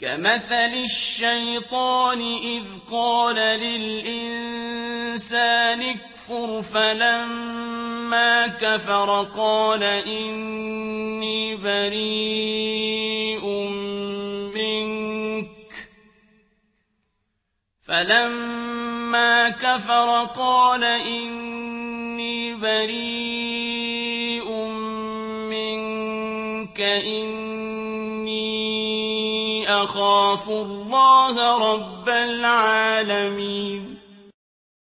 كَمَثَلِ الشَّيْطَانِ إِذْ قَالَ لِلْإِنسَانِ اكْفُرْ فَلَمَّا كَفَرَ قَالَ إِنِّي بَرِيءٌ مِّنكَ. فَلَمَّا كَفَرَ قَالَ إِنِّي بَرِيءٌ مِّنكَ إِنِّي أَخَافُ اللَّهَ رَبَّ الْعَالَمِينَ.